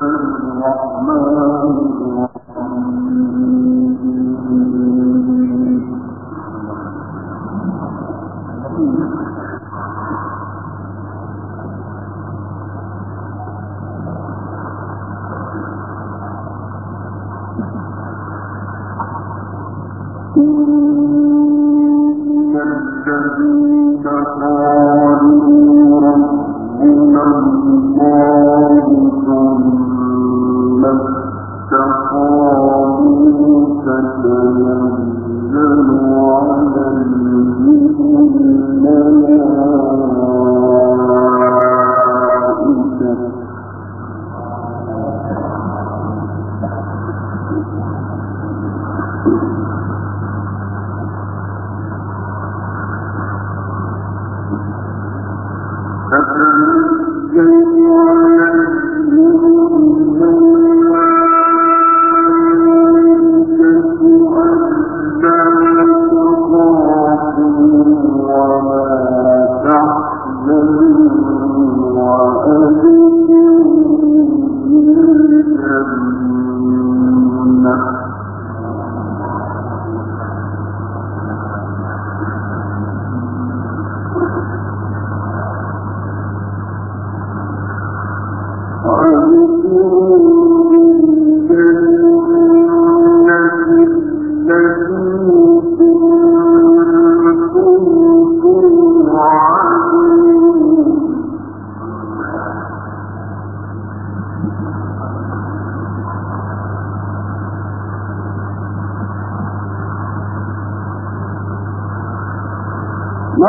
Mm-hmm. تتنزل عليهم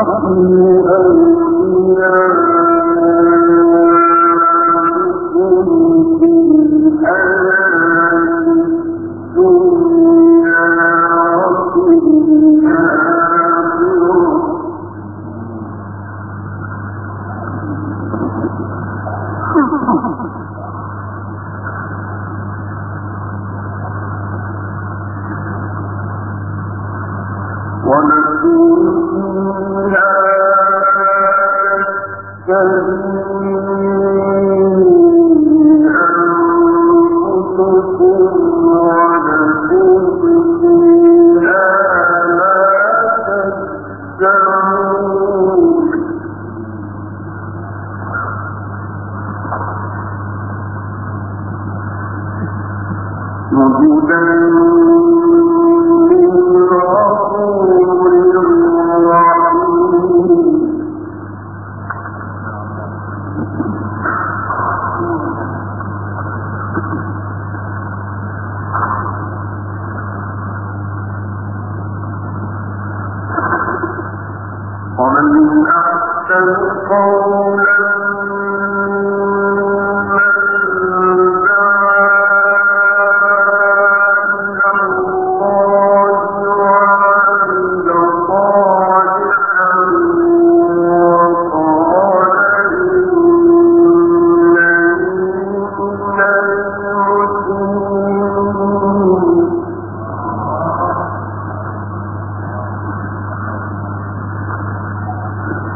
نحن أن الْمُؤْمِنِينَ ومن أحسن قولا